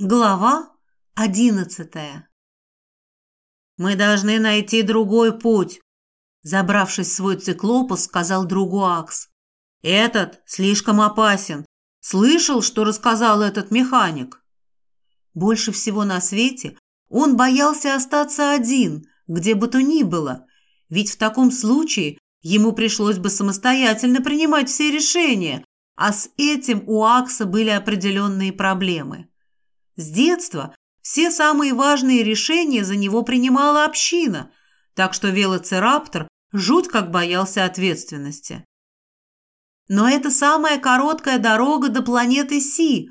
Глава одиннадцатая «Мы должны найти другой путь», – забравшись в свой циклопус, сказал другу Акс. «Этот слишком опасен. Слышал, что рассказал этот механик?» Больше всего на свете он боялся остаться один, где бы то ни было, ведь в таком случае ему пришлось бы самостоятельно принимать все решения, а с этим у Акса были определенные проблемы. С детства все самые важные решения за него принимала община, так что велоцираптор жуть как боялся ответственности. Но это самая короткая дорога до планеты Си.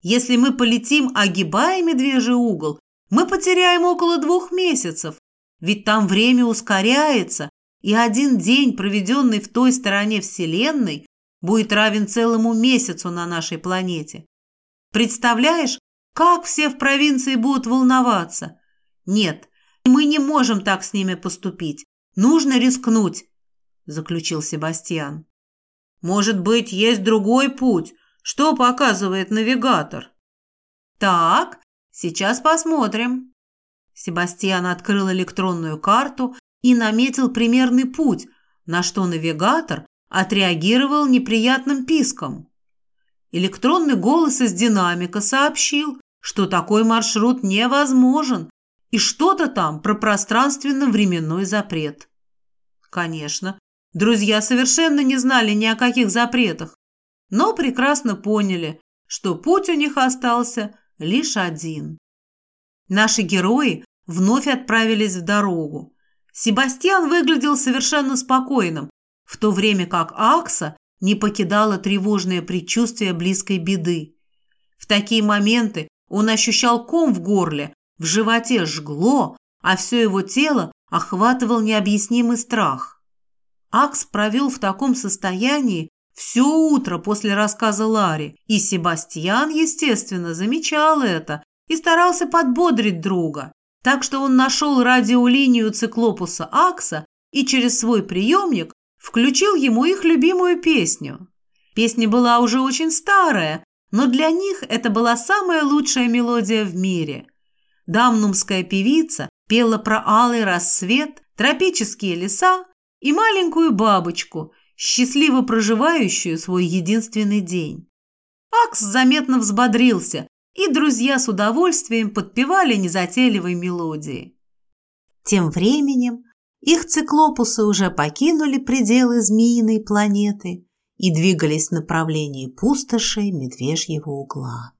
Если мы полетим, огибая медвежий угол, мы потеряем около двух месяцев, ведь там время ускоряется, и один день, проведенный в той стороне Вселенной, будет равен целому месяцу на нашей планете. Представляешь, как все в провинции будут волноваться? Нет, мы не можем так с ними поступить. Нужно рискнуть, заключил Себастьян. Может быть, есть другой путь? Что показывает навигатор? Так, сейчас посмотрим. Себастьян открыл электронную карту и наметил примерный путь, на что навигатор отреагировал неприятным писком. Электронный голос из динамика сообщил, что такой маршрут невозможен, и что-то там про пространственно-временной запрет. Конечно, друзья совершенно не знали ни о каких запретах, но прекрасно поняли, что путь у них остался лишь один. Наши герои вновь отправились в дорогу. Себастьян выглядел совершенно спокойным, в то время как Акса не покидало тревожное предчувствие близкой беды. В такие моменты он ощущал ком в горле, в животе жгло, а все его тело охватывал необъяснимый страх. Акс провел в таком состоянии все утро после рассказа Ларри, и Себастьян, естественно, замечал это и старался подбодрить друга. Так что он нашел радиолинию циклопуса Акса и через свой приемник включил ему их любимую песню. Песня была уже очень старая, но для них это была самая лучшая мелодия в мире. Дамнумская певица пела про алый рассвет, тропические леса и маленькую бабочку, счастливо проживающую свой единственный день. Акс заметно взбодрился, и друзья с удовольствием подпевали незатейливой мелодии. Тем временем их циклопусы уже покинули пределы змеиной планеты – и двигались в направлении пустоши медвежьего угла.